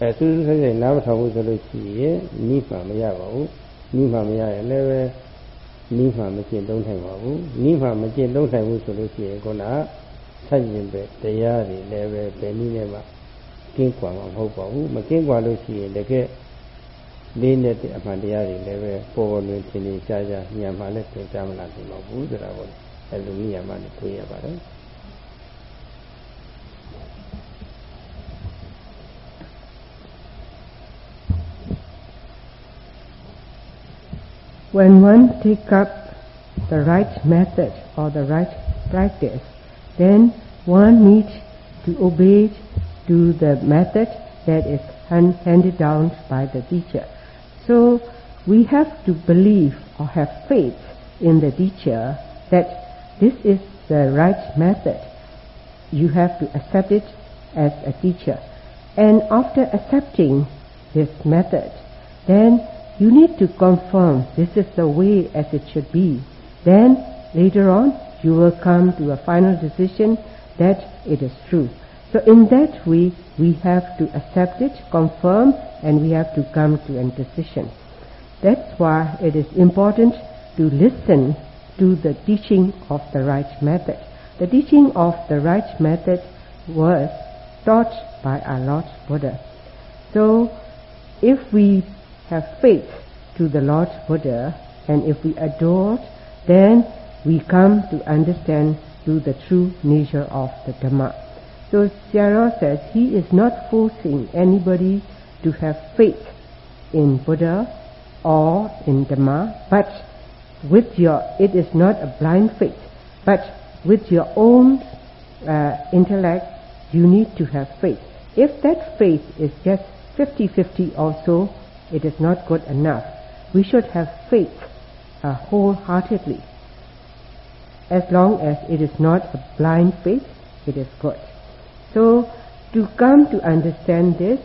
အဲစူးစူးဆိုင်ဆိုင်နားမထောင်ဘူးဆိုလို့ရှိရင်နိဗ္ဗာန်မရပါဘူးနိဗ္ဗာန်မရရင်လည်းပဲနိဗ္ဗာန်မကျင့်သုံးနိုင်ပါဘူးနိဗ္ဗာန်မကျင့်သုံးနိုင်ဘူးဆိုလို့ရှိရင်ခုနဆက်ရင်ပဲတရားတွေလည်းပဲဘယ်နည်းနဲ့မှကင်းကွာမှာမဟုတ်ပါဘူးမကင်းကွာလို့ရှိရင်တကယ်လေးနဲ့တဲ့အမှန်တရားတွေလည်းပဲပေါ်ပေါ်လွင်ထင်ထင်ရှားရှားညံမှလည်းသင်ကြားမလာနိုင်ပါဘူးဆိုတာကိုအဲလိုနည်းရမှလည်းတွေ့ရပါတယ် when one take up the right method or the right practice, then one needs to obey to the method that is handed down by the teacher. So we have to believe or have faith in the teacher that this is the right method. You have to accept it as a teacher. And after accepting this method, then you need to confirm this is the way as it should be. Then later on you will come to a final decision that it is true. So in that way we have to accept it, confirm, and we have to come to a decision. That's why it is important to listen to the teaching of the right method. The teaching of the right method was taught by our Lord Buddha. So if we have faith to the Lord Buddha and if we adore, then we come to understand to the true nature of the Dhamma. So Sierra says he is not forcing anybody to have faith in Buddha or in Dhamma, but with your, it is not a blind faith, but with your own uh, intellect, you need to have faith. If that faith is just 50-50 also, it is not good enough. We should have faith uh, wholeheartedly. As long as it is not a blind faith, it is good. So, to come to understand this,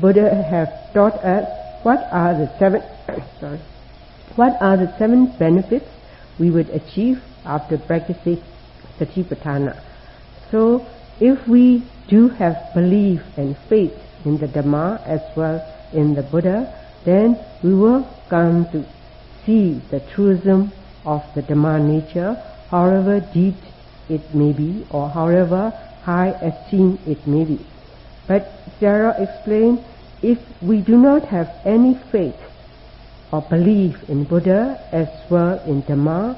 Buddha have taught us what are the seven sorry, what are the seven benefits we would achieve after practicing Satipatthana. So, if we do have belief and faith in the Dhamma as well in the Buddha, then we will come to see the truism of the Dhamma nature, however deep it may be or however high esteem it may be. But Sarah explained, if we do not have any faith or belief in Buddha as well in Dhamma,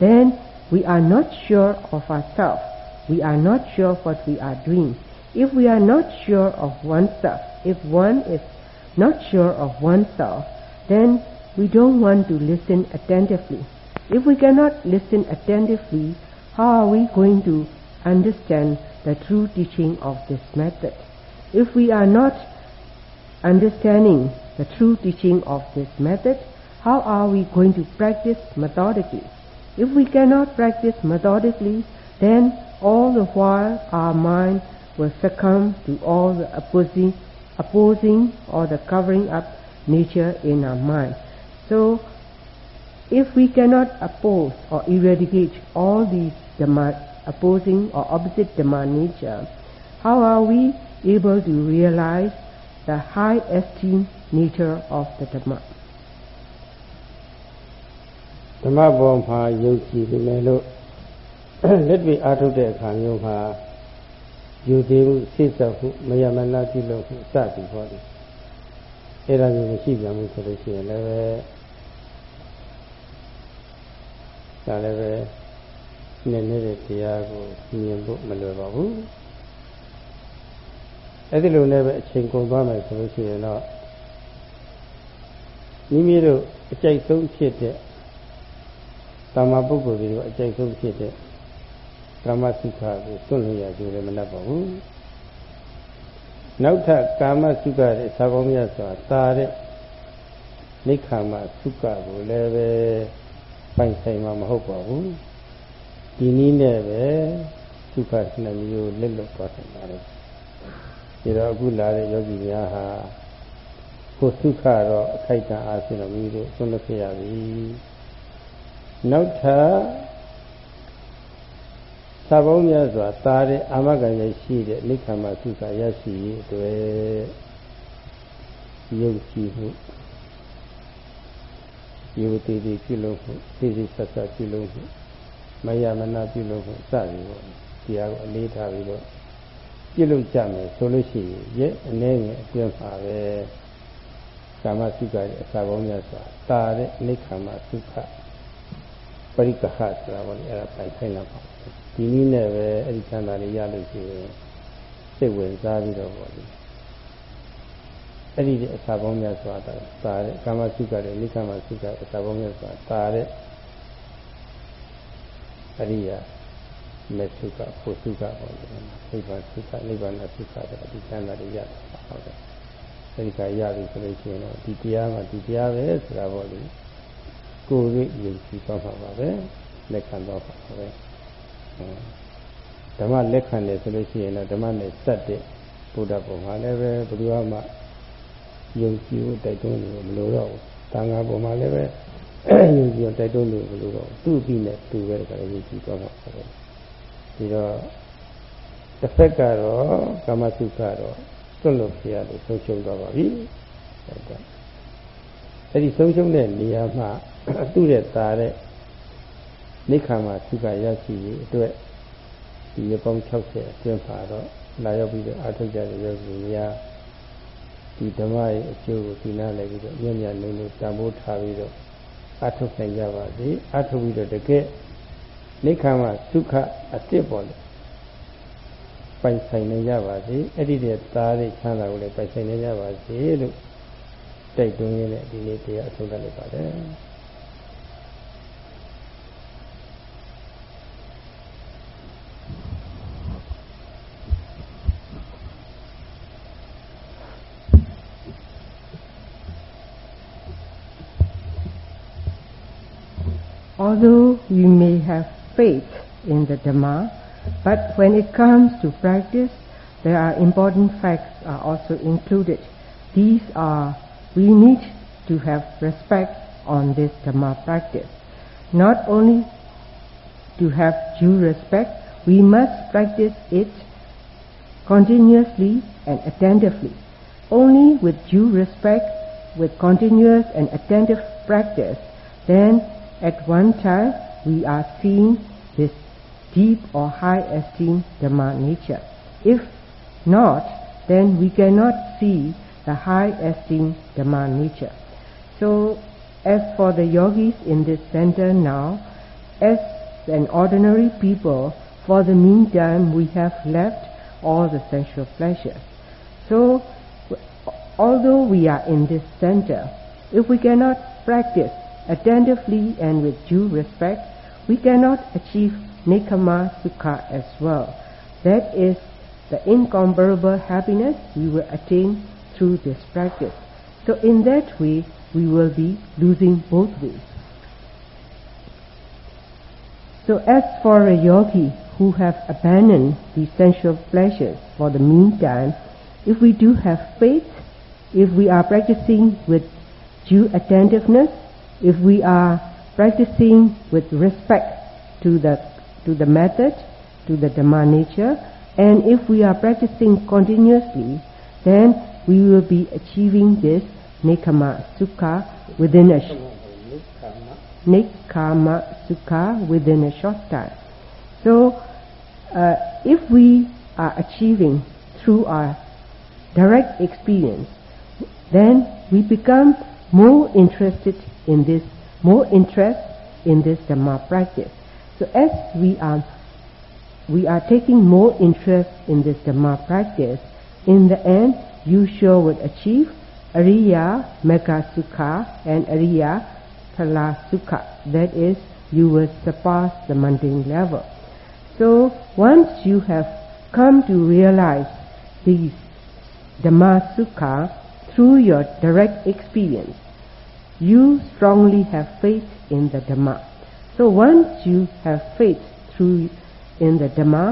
then we are not sure of ourselves. We are not sure what we are doing. If we are not sure of oneself, if one is not sure of oneself, then we don't want to listen attentively. If we cannot listen attentively, how are we going to understand the true teaching of this method? If we are not understanding the true teaching of this method, how are we going to practice methodically? If we cannot practice methodically, then all the while our mind will succumb to all the opposing, opposing or the covering up nature in our mind. So, if we cannot oppose or eradicate all these Dhamma, opposing or opposite Dhamma nature, how are we able to realize the high esteem nature of the Dhamma? ဓမ္မပေါ်မှာယုံကြည်ပြီလေလို့လက်တွေ့အားထုတ်တဲ့အခါမျိုးမှာ ယူသေးမှုစိတ်ဆက်မှုမယမနာပြုလုပ်မှုစသည်ဟောတယ်အဲ့ဒါမျိုးမရှိပြန်ဘူးဆိုလို့ရှိရင်လည်းပဲဒါလည်းပဲနည်းနည်းတဲ့တရားကိုမြင်ဖို့မလွယ်ပါဘူးအဲ့ဒီလိုနဲ့ပဲအချိန်ကုန်သွားမယ်ဆိုလို့ရှိရင်တော့မိမိတို့အကြိုက်ဆုံးဖြစ်တဲ့တာမပုဂ္ဂိုလ်တွေကိုအကြိုက်ဆုံးဖြစ်တဲ့ ကာမစုခကိုစွန့်လို့ရကြတယ်မနှက်ပါဘူးနောက်ထပ်ကာမစုခတဲ့သာကောင်းမြတ်စွာတာတဲ့နိခာမစုခကိုလည်းပဲပိုင်ဆိုင်မှာမဟုတ်ပါဘူးဒီနည်းနဲ့ပဲစုခနှစ်မျိုးလက်လွတ်သွားတယ်ပါတယ်ဒီတော့အခုလာတဲ့ယောဂီများဟာကိုစုခတော့အခိုက်အတန့်အားဖြင့်တော့မိမိတို့ဆွန့်လွတ်ခဲ့ရပြီနောက်ထပ်ဒ စာပေါင်းများစွာတာတဲ့အာမခံရရှိတဲ့နိခမသုခရရှိရေးအတွက်ယုံကြည်မှုယုံတည်တည်ပြုလုပ်မှုသိသိဆက်ဆက်ပြုလုပ်မှုမယမနာပြုလုပ်မှုစသည်ပေါ့တရားကိုအလေးထားပြီးတော့ပြုလုပ်ကြမယ်ဆိုလို့ရှိရင်ရဲ့အနေငယ်အတွင်းပါပဲကာမသုခရဲ့အစာပေါင်းများစွာတာတဲ့နိခမသုခပရိက္ခဆိုတာပေါ့လေအဲ့ဒါပိုင်ဆိုင်လာပါ ဒီနည်းနဲ့ပဲအဲ့ဒီချမ်းသာလေးရလို့ရှိရင်စိတ်ဝင်စားပြီးတော့ပေါ့လေအဲ့ဒီအစာပေါင်းများစွာတာတာတဲ့ကာမစုကတဲ့နိခမစုကအစာပေါင်းများစွာတာတဲ့အရိယာမေစုကပုစုကပေါ့လေနိဗ္ဗာန်စုကနိဗ္ဗာန်စုကတဲ့ဒီချမ်းသာလေးရတယ်ဟုတ်တယ်အဲ့ဒီကရပြီဆိုလို့ရှိရင်တော့ဒီတရားမှာဒီတရားပဲဆိုတာပေါ့လေကိုယ်ရိပ်ယုံကြည်သွားမှာပါပဲလက်ခံသွားပါပဲ ဓမ္မလက်ခံတယ်ဆိုလို့ရှိရင်တော့ဓမ္မနဲ့စက်တဲ့ဘုရားပုံမှာလည်းပဲဘယ်သူမှယုံကြည်ဖို့တိုက်တွန်းလို့မလိုတော့ဘူး။တန်ခါပုံမှာလည်းပဲယုံကြည်တိုက်တွန်းလို့မလိုတော့ဘူး။သူ့ပြီးနဲ့သူပဲကလည်းယုံကြည်သွားမှာပဲ။ဒီတော့တစ်ဖက်ကတော့ကာမစုကတော့သွတ်လို့ပြရလို့ဆုံးရှုံးသွားပါပြီ။ဟုတ်ကဲ့။အဲဒီဆုံးရှုံးတဲ့နေရာမှာသူ့ရဲ့သားတဲ့ နိခါမှာသုခရရှိရေးအတွက်ဒီရပေါင်း60အတွင်းပါတော့လာရောက်ပြီးတော့အာထုတ်ကြတဲ့ယောဂီများဒီဓမ္မရဲ့အကျိုးကိုသိနာလိုက်ပြီးတော့ညံ့ညံ့လုံးလုံးတန်ဖိုးထားပြီးတော့အာထုတ်နိုင်ကြပါစေအာထုတ်ပြီးတော့တကယ်နိခါမှာသုခအစ်စ်ပေါ်လေပိုင်ဆိုင်နေကြပါစေအဲ့ဒီတဲ့သားတဲ့ချမ်းသာကိုလည်းပိုင်ဆိုင်နေကြပါစေလို့တိုက်တွန်းရင်းနဲ့ဒီနေ့တရားအဆုံးသတ်လိုက်ပါတယ် although we may have faith in the Dhamma, but when it comes to practice, there are important facts are also included. These are, we need to have respect on this Dhamma practice. Not only to have due respect, we must practice it continuously and attentively. Only with due respect, with continuous and attentive practice, then at one time we are seeing this deep or high esteem Dhamma nature. If not, then we cannot see the high esteem Dhamma nature. So, as for the yogis in this center now, as an ordinary people, for the meantime we have left all the sensual pleasures. So, although we are in this center, if we cannot practice attentively and with due respect, we cannot achieve Nikama Sukha as well. That is the incomparable happiness we will attain through this practice. So in that way, we will be losing both ways. So as for a yogi who have abandoned the sensual pleasures for the meantime, if we do have faith, if we are practicing with due attentiveness, if we are practicing with respect to the, to the method, to the Dhamma nature, and if we are practicing continuously, then we will be achieving this Nekama Sukha within a Nekama Sukha within a short time. So, uh, if we are achieving through our direct experience, then we become more interested in this, more interest in this Dhamma practice. So as we are, we are taking more interest in this Dhamma practice, in the end, you sure would achieve Ariya Magga Sukha and Ariya Phala Sukha. That is, you will surpass the mundane level. So once you have come to realize these Dhamma Sukha through your direct experience, you strongly have faith in the Dhamma. So once you have faith through in the Dhamma,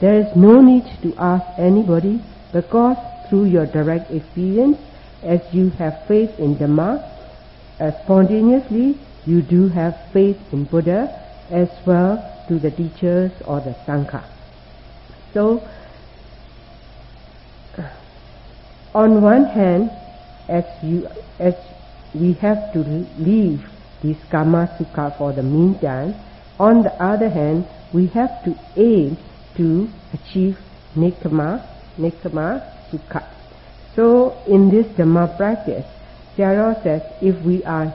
there is no need to ask anybody because through your direct experience, as you have faith in Dhamma, uh, spontaneously you do have faith in Buddha as well to the teachers or the Sangha. So, on one hand, as you as we have to leave this kama sukha for the meantime, on the other hand, we have to aim to achieve nikama, nikama sukha. So in this Dhamma practice, Sayadaw says if we are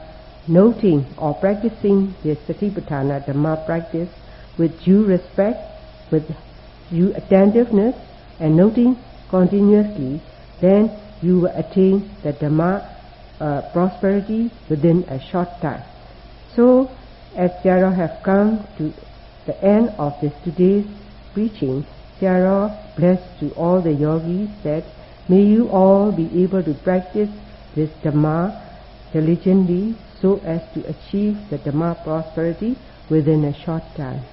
noting or practicing the Satipatthana Dhamma practice with due respect, with due attentiveness, and noting continuously, then you will attain the Dhamma uh, prosperity within a short time. So, as Sayadaw have come to the end of this today's preaching, Sayadaw bless to all the yogis that may you all be able to practice this Dhamma diligently so as to achieve the Dhamma prosperity within a short time.